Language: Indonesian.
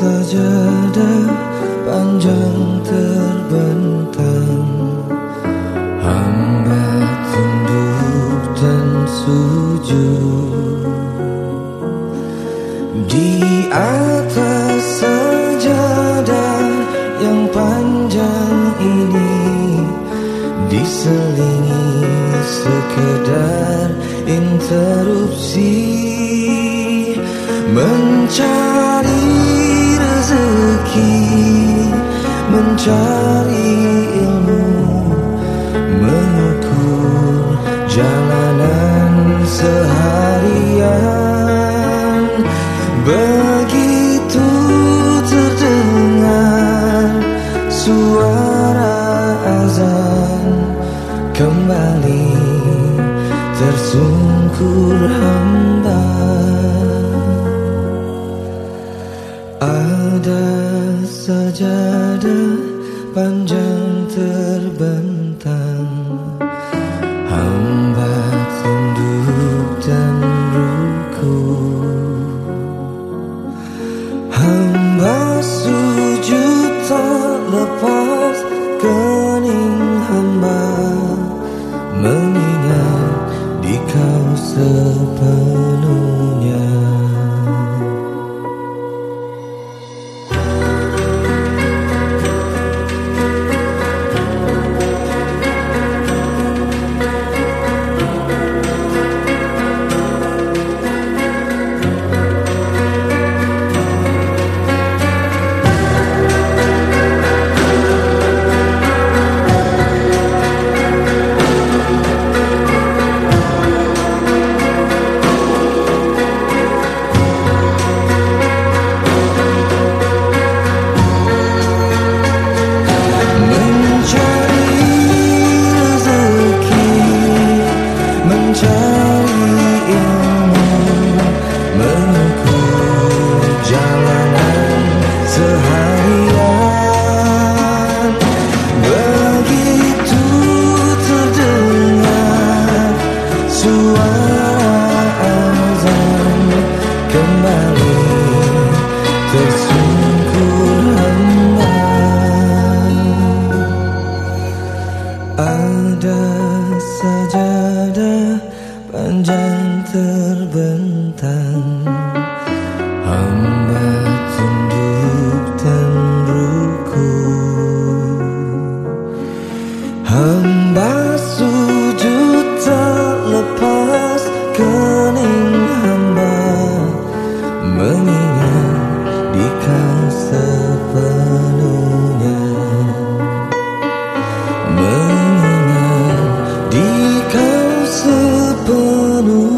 Sajadah panjang terbentang. Hamba tunduk dan sujud. Di atas sajadah yang panjang ini Diselingi sekedar interupsi. Mencari Mencari ilmu Mengukur jalanan seharian. Begitu terdengar suara azan Kembali tersungkur hamba. Ada sajadah panjang terbentang. Hamba tunduk dan ruku Hamba sujud Kembali tersungkur hamba ada sajadah panjang terbentang. Hamba tunduk sepenuh